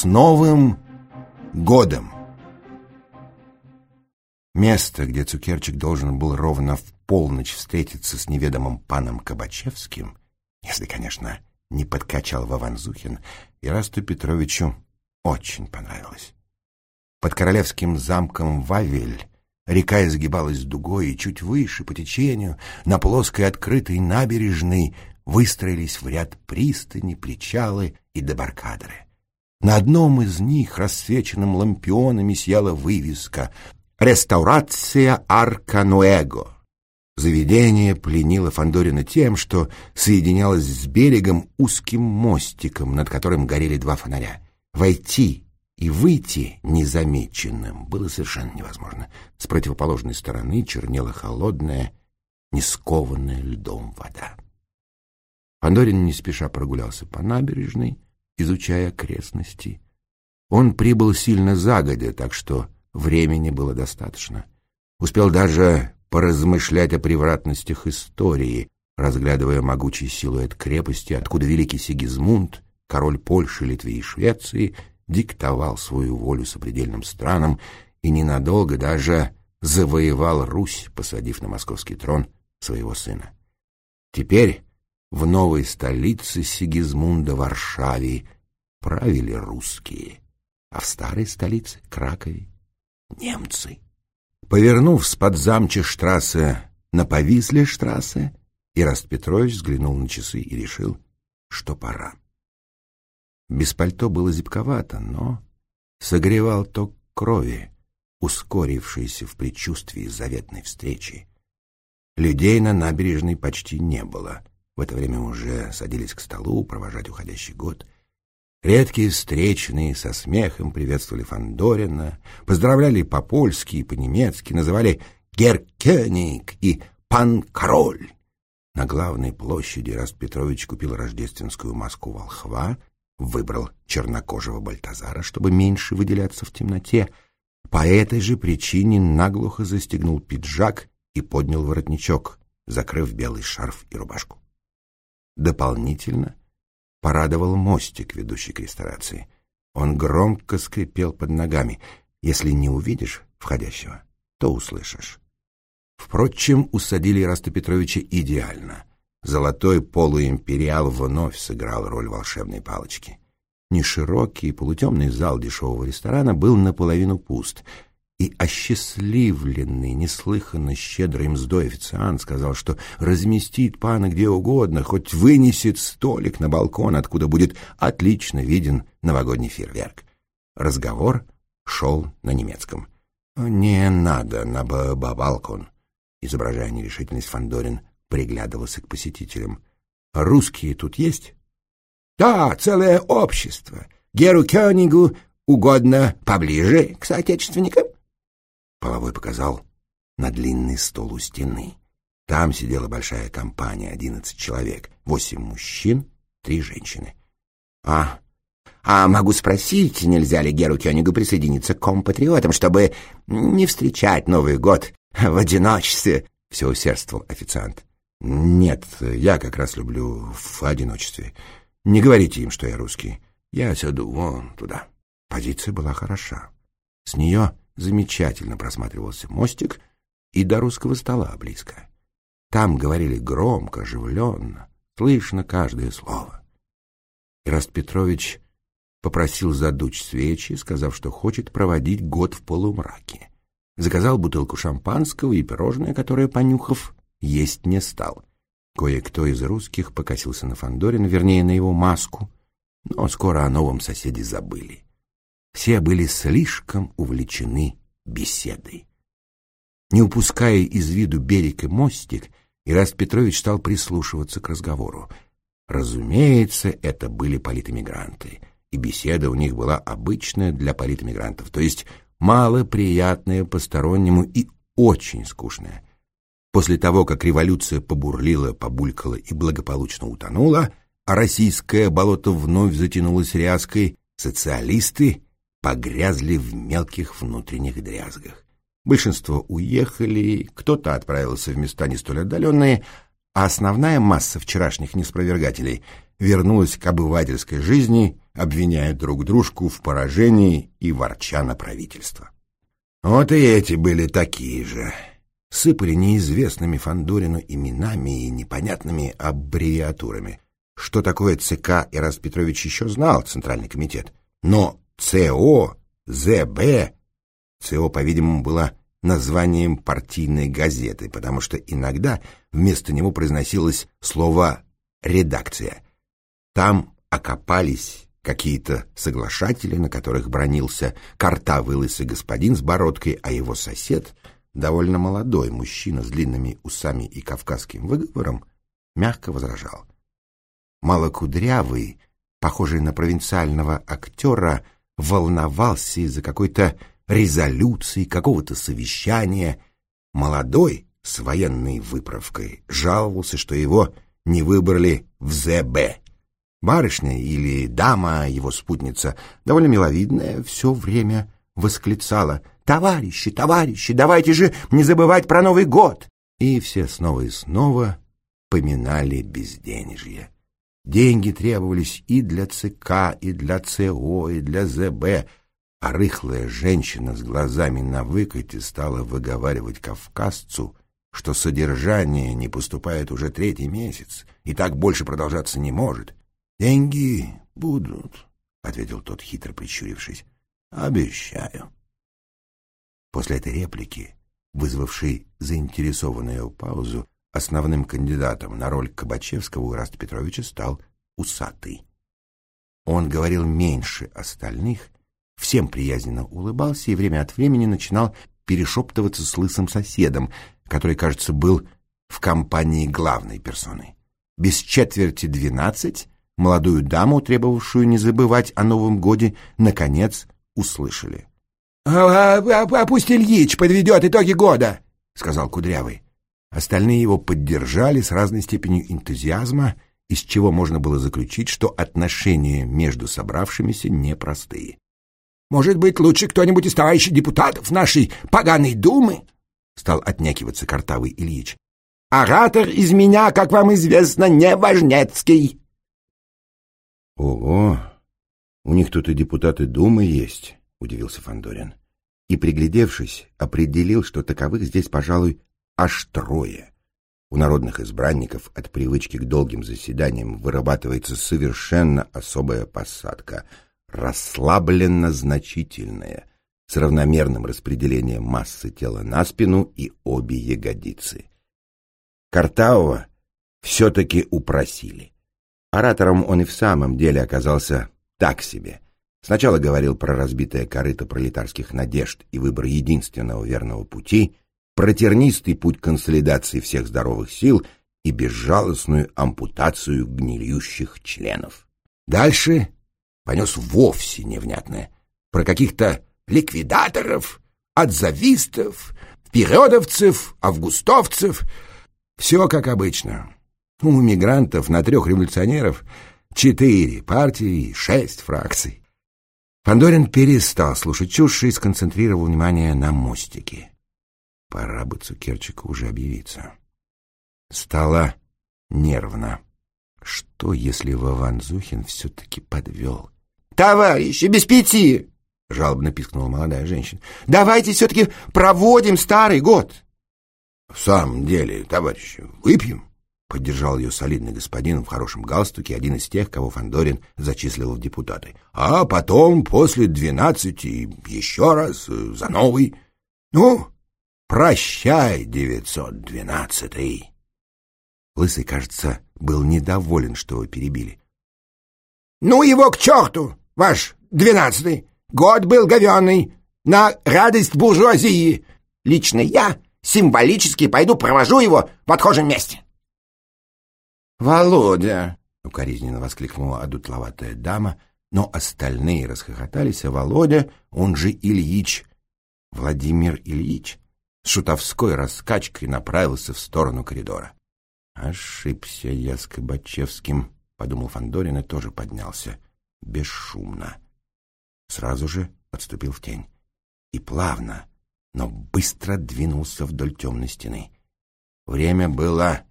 С Новым годом! Место, где Цукерчик должен был ровно в полночь встретиться с неведомым паном Кабачевским, если, конечно, не подкачал Вованзухин, Ирасту Петровичу очень понравилось. Под королевским замком Вавель река изгибалась дугой, и чуть выше, по течению, на плоской открытой набережной выстроились в ряд пристани, причалы и дебаркадеры. На одном из них, рассвеченным лампионами, сияла вывеска «Реставрация Аркануэго». Заведение пленило Фандорина тем, что соединялось с берегом узким мостиком, над которым горели два фонаря. Войти и выйти незамеченным было совершенно невозможно. С противоположной стороны чернела холодная, не скованная льдом вода. Фандорин не спеша прогулялся по набережной, изучая окрестности. Он прибыл сильно загодя, так что времени было достаточно. Успел даже поразмышлять о превратностях истории, разглядывая могучий силуэт крепости, откуда великий Сигизмунд, король Польши, Литвы и Швеции, диктовал свою волю сопредельным странам и ненадолго даже завоевал Русь, посадив на московский трон своего сына. Теперь в новой столице Сигизмунда Варшаве правили русские, а в старой столице Кракове — немцы. Повернув с подзамча штрассе на повисле штрассе, Ираст Петрович взглянул на часы и решил, что пора. Без пальто было зябковато, но согревал ток крови, ускорившийся в предчувствии заветной встречи. Людей на набережной почти не было — в это время уже садились к столу провожать уходящий год. Редкие встречные со смехом приветствовали Фандорина, поздравляли по-польски и по-немецки, называли «Геркёник» и «Пан Король». На главной площади Раст Петрович купил рождественскую маску волхва, выбрал чернокожего Бальтазара, чтобы меньше выделяться в темноте. По этой же причине наглухо застегнул пиджак и поднял воротничок, закрыв белый шарф и рубашку. Дополнительно порадовал мостик, ведущий к ресторации. Он громко скрипел под ногами. Если не увидишь входящего, то услышишь. Впрочем, усадили Раста Петровича идеально. Золотой полуимпериал вновь сыграл роль волшебной палочки. Неширокий полутемный зал дешевого ресторана был наполовину пуст — и осчастливленный, неслыханно щедрый мздой официант сказал, что разместит пана где угодно, хоть вынесет столик на балкон, откуда будет отлично виден новогодний фейерверк. Разговор шел на немецком. «Не надо на балкон», — изображая нерешительность, Фандорин приглядывался к посетителям. «Русские тут есть?» «Да, целое общество. Геру Кёнигу угодно поближе к соотечественникам?» Половой показал на длинный стол у стены. Там сидела большая компания, одиннадцать человек, восемь мужчин, три женщины. — А, а могу спросить, нельзя ли Геру Кёнигу присоединиться к компатриотам, чтобы не встречать Новый год в одиночестве? — все усердствовал официант. — Нет, я как раз люблю в одиночестве. Не говорите им, что я русский. Я сяду вон туда. Позиция была хороша. С нее замечательно просматривался мостик и до русского стола близко. Там говорили громко, оживленно, слышно каждое слово. Ираст Петрович попросил задуть свечи, сказав, что хочет проводить год в полумраке. Заказал бутылку шампанского и пирожное, которое, понюхав, есть не стал. Кое-кто из русских покосился на Фандорина, вернее, на его маску, но скоро о новом соседе забыли. Все были слишком увлечены беседой. Не упуская из виду берег и мостик, Ираст Петрович стал прислушиваться к разговору. Разумеется, это были политэмигранты, и беседа у них была обычная для политэмигрантов, то есть малоприятная постороннему и очень скучная. После того, как революция побурлила, побулькала и благополучно утонула, а российское болото вновь затянулось ряской, социалисты погрязли в мелких внутренних дрязгах. Большинство уехали, кто-то отправился в места не столь отдаленные, а основная масса вчерашних неспровергателей вернулась к обывательской жизни обвиняя друг дружку в поражении и ворча на правительство. Вот и эти были такие же. Сыпали неизвестными Фандорину именами и непонятными аббревиатурами. Что такое ЦК Ираст Петрович еще знал, Центральный комитет. Но ЦО, ЗБ... ЦО, по-видимому, было названием партийной газеты, потому что иногда вместо него произносилось слово «редакция». Там окопались какие-то соглашатели, на которых бронился картавый лысый господин с бородкой, а его сосед, довольно молодой мужчина с длинными усами и кавказским выговором, мягко возражал. Малокудрявый, похожий на провинциального актера, волновался из-за какой-то резолюции, какого-то совещания. Молодой, с военной выправкой, жаловался, что его не выбрали в ЗБ. Барышня или дама, его спутница, довольно миловидная, все время восклицала «Товарищи, товарищи, давайте же не забывать про Новый год!» И все снова и снова поминали безденежье. Деньги требовались и для ЦК, и для ЦО, и для ЗБ, а рыхлая женщина с глазами на выкате стала выговаривать кавказцу, что содержание не поступает уже третий месяц, и так больше продолжаться не может. «Деньги будут», — ответил тот, хитро прищурившись. «Обещаю». После этой реплики, вызвавшей заинтересованную паузу, основным кандидатом на роль Кабачевского у Раста Петровича стал Усатый. Он говорил меньше остальных, всем приязненно улыбался и время от времени начинал перешептываться с лысым соседом, который, кажется, был в компании главной персоны. Без четверти двенадцать молодую даму, требовавшую не забывать о Новом годе, наконец услышали. «А, а, а, «Пусть Ильич подведет итоги года», — сказал Кудрявый. Остальные его поддержали с разной степенью энтузиазма, из чего можно было заключить, что отношения между собравшимися непростые. «Может быть, лучше кто-нибудь из товарищей депутатов нашей поганой думы?» — стал отнекиваться картавый Ильич. «Оратор из меня, как вам известно, не важнецкий». «Ого! У них тут и депутаты Думы есть», — удивился Фандорин. И, приглядевшись, определил, что таковых здесь, пожалуй, аж трое. У народных избранников от привычки к долгим заседаниям вырабатывается совершенно особая посадка, расслабленно-значительная, с равномерным распределением массы тела на спину и обе ягодицы. Картавого все-таки упросили. Оратором он и в самом деле оказался так себе. Сначала говорил про разбитое корыто пролетарских надежд и выбор единственного верного пути, про тернистый путь консолидации всех здоровых сил и безжалостную ампутацию гниющих членов. Дальше понес вовсе невнятное про каких-то ликвидаторов, отзавистов, впередовцев, августовцев. Все как обычно. У мигрантов на трех революционеров четыре партии и шесть фракций. Фандорин перестал слушать чушь и сконцентрировал внимание на мостике. Пора бы Цукерчику уже объявиться. Стало нервно. Что, если Вован Зухин все-таки подвел? «Товарищи, без пяти!» — жалобно пискнула молодая женщина. «Давайте все-таки проводим старый год!» «В самом деле, товарищи, выпьем?» — поддержал ее солидный господин в хорошем галстуке, один из тех, кого Фандорин зачислил в депутаты. «А потом, после двенадцати, еще раз, э, за новый. Ну, Прощай, девятьсот двенадцатый. Лысый, кажется, был недоволен, что его перебили. Ну его к черту, ваш двенадцатый. Год был говенный, на радость буржуазии. Лично я символически пойду провожу его в отхожем месте. Володя, укоризненно воскликнула одутловатая дама, но остальные расхохотались, а Володя, он же Ильич, Владимир Ильич, с шутовской раскачкой направился в сторону коридора. «Ошибся я с Кабачевским», — подумал Фандорин и тоже поднялся, бесшумно. Сразу же отступил в тень и плавно, но быстро двинулся вдоль темной стены. Время было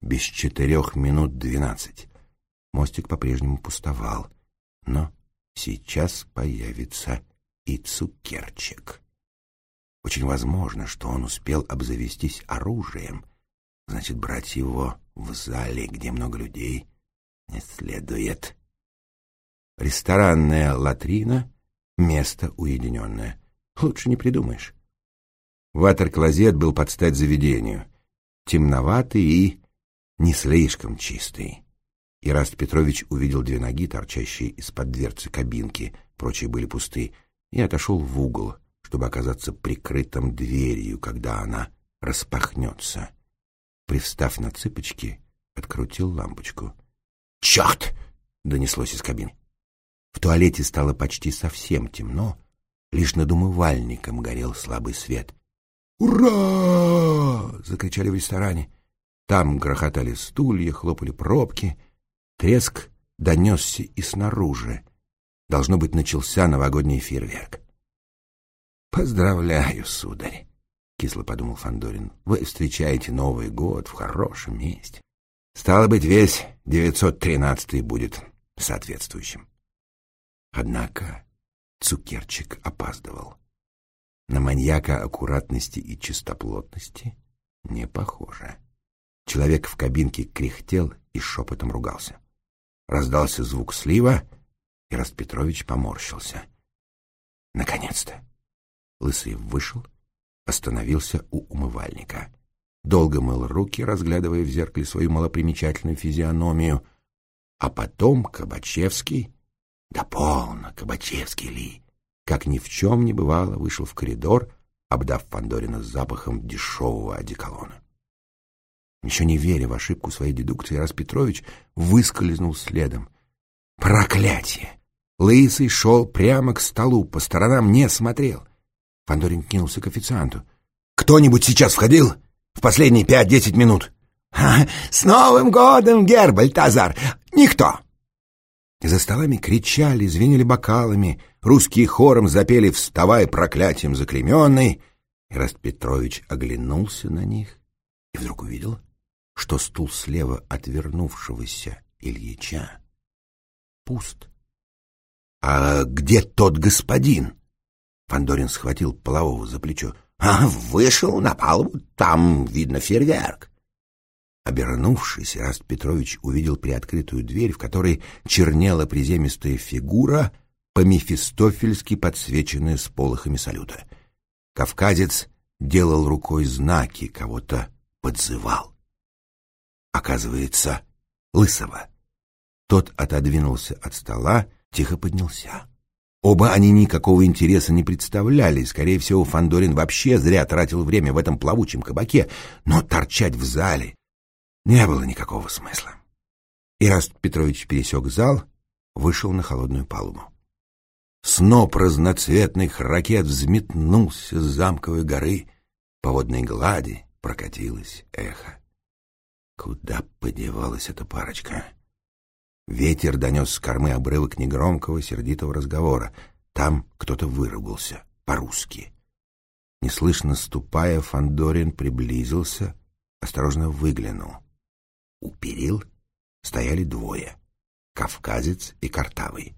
без четырех минут двенадцать. Мостик по-прежнему пустовал, но сейчас появится и цукерчик. Очень возможно, что он успел обзавестись оружием. Значит, брать его в зале, где много людей, не следует. Ресторанная латрина — место уединенное. Лучше не придумаешь. Ватер-клозет был под стать заведению. Темноватый и не слишком чистый. Ираст Петрович увидел две ноги, торчащие из-под дверцы кабинки, прочие были пусты, и отошел в угол, чтобы оказаться прикрытым дверью, когда она распахнется. Привстав на цыпочки, открутил лампочку. «Черт!» — донеслось из кабины. В туалете стало почти совсем темно, лишь над умывальником горел слабый свет. «Ура!» — закричали в ресторане. Там грохотали стулья, хлопали пробки. Треск донесся и снаружи. Должно быть, начался новогодний фейерверк. «Поздравляю, сударь!» — кисло подумал Фандорин. «Вы встречаете Новый год в хорошем месте. Стало быть, весь 913 будет соответствующим». Однако Цукерчик опаздывал. На маньяка аккуратности и чистоплотности не похоже. Человек в кабинке кряхтел и шепотом ругался. Раздался звук слива, и Распетрович поморщился. Наконец-то! Лысый вышел, остановился у умывальника. Долго мыл руки, разглядывая в зеркале свою малопримечательную физиономию. А потом Кабачевский, да полно, Кабачевский ли, как ни в чем не бывало, вышел в коридор, обдав Фандорина запахом дешевого одеколона. Еще не веря в ошибку своей дедукции, Раз Петрович выскользнул следом. Проклятие! Лысый шел прямо к столу, по сторонам не смотрел. Фандорин кинулся к официанту. «Кто-нибудь сейчас входил? В последние пять-десять минут?» «С Новым годом, Гербальд Азар! Никто!» За столами кричали, звенели бокалами, русские хором запели «Вставай, проклятием заклеменный!» Ираст Петрович оглянулся на них и вдруг увидел, что стул слева от вернувшегося Ильича пуст. «А где тот господин?» Фандорин схватил полового за плечо. «А, вышел на палубу, там видно фейерверк». Обернувшись, Раст Петрович увидел приоткрытую дверь, в которой чернела приземистая фигура, по-мефистофельски подсвеченная сполохами салюта. Кавказец делал рукой знаки, кого-то подзывал оказывается, Лысого. Тот отодвинулся от стола, тихо поднялся. Оба они никакого интереса не представляли, скорее всего, Фандорин вообще зря тратил время в этом плавучем кабаке, но торчать в зале не было никакого смысла. Ираст Петрович пересек зал, вышел на холодную палубу. Сноп разноцветных ракет взметнулся с замковой горы, по водной глади прокатилось эхо. Куда подевалась эта парочка? Ветер донес с кормы обрывок негромкого, сердитого разговора. Там кто-то выругался, по-русски. Неслышно ступая, Фандорин приблизился, осторожно выглянул. У перил стояли двое — кавказец и картавый.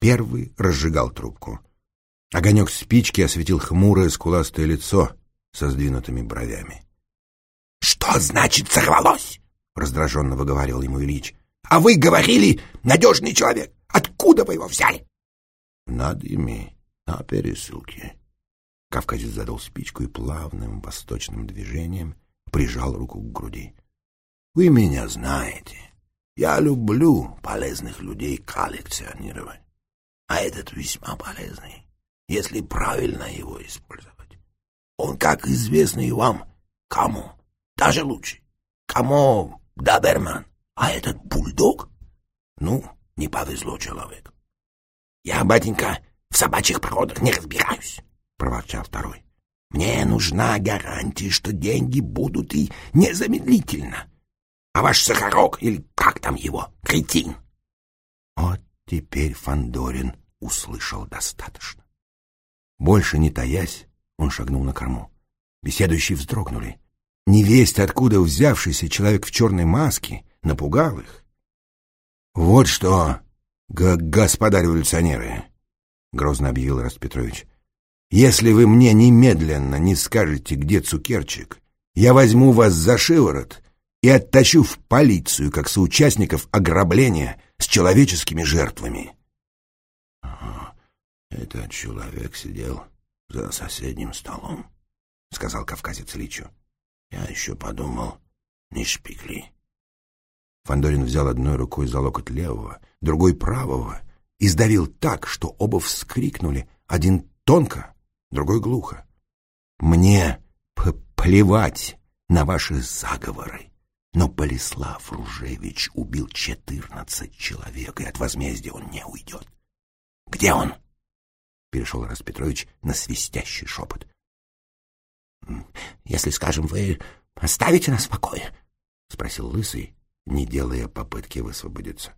Первый разжигал трубку. Огонек спички осветил хмурое скуластое лицо со сдвинутыми бровями. «Что значит сорвалось?» — раздраженно выговаривал ему Ильич. «А вы говорили, надежный человек. Откуда вы его взяли?» «Над ими, на пересылке». Кавказец задал спичку и плавным восточным движением прижал руку к груди. «Вы меня знаете. Я люблю полезных людей коллекционировать. А этот весьма полезный, если правильно его использовать. Он, как известно и вам, кому даже лучше. Кому Даберман, а этот бульдог? Ну, не повезло человеку. Я, батенька, в собачьих породах не разбираюсь, проворчал второй. Мне нужна гарантия, что деньги будут и незамедлительно. А ваш Сахарок, или как там его, кретин? Вот теперь Фандорин услышал достаточно. Больше не таясь, он шагнул на корму. Беседующие вздрогнули. Невесть, откуда взявшийся человек в черной маске, напугал их. «Вот что, «Господа революционеры!» — грозно объявил Раст Петрович. «Если вы мне немедленно не скажете, где Цукерчик, я возьму вас за шиворот и оттащу в полицию, как соучастников ограбления с человеческими жертвами». «Этот человек сидел за соседним столом», — сказал кавказец Личу. «Я еще подумал, не шпикли». Фандорин взял одной рукой за локоть левого, другой правого и сдавил так, что оба вскрикнули, один тонко, другой глухо. «Мне плевать на ваши заговоры, но Болеслав Ружевич убил четырнадцать человек, и от возмездия он не уйдет. Где он?» Перешел Распетрович на свистящий шепот. «Если, скажем, вы оставите нас в покое?» — спросил Лысый, не делая попытки высвободиться.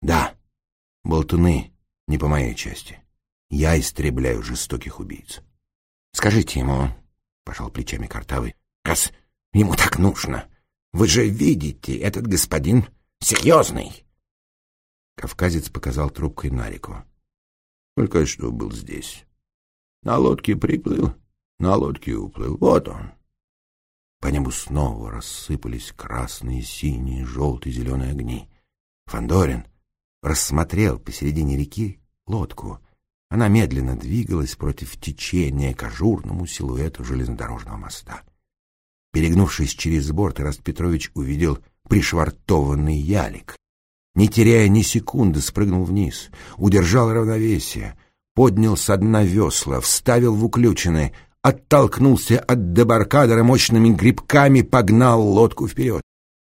«Да, болтуны не по моей части. Я истребляю жестоких убийц». «Скажите ему», — пожал плечами Картавый, — «раз ему так нужно. Вы же видите, этот господин серьезный». Кавказец показал трубкой на реку. «Только что был здесь. На лодке приплыл, на лодке уплыл. Вот он». По небу снова рассыпались красные, синие, желтые, зеленые огни. Фандорин рассмотрел посередине реки лодку. Она медленно двигалась против течения к ажурному силуэту железнодорожного моста. Перегнувшись через борт, Ираст Петрович увидел пришвартованный ялик. Не теряя ни секунды, спрыгнул вниз, удержал равновесие, поднял со дна весла, вставил в уключины — оттолкнулся от дебаркадера мощными грибками, погнал лодку вперед.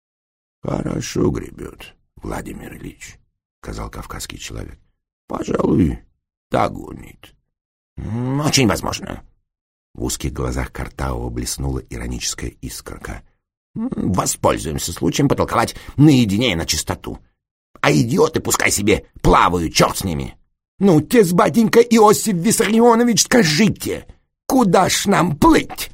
— Хорошо гребет, Владимир Ильич, — сказал кавказский человек. — Пожалуй, догонит. — Очень возможно. В узких глазах Картаова блеснула ироническая искорка. — Воспользуемся случаем потолковать наедине на чистоту. А идиоты пускай себе плавают, черт с ними. Ну, тез, батенька Иосиф Виссарионович, скажите, Куда ж нам плыть?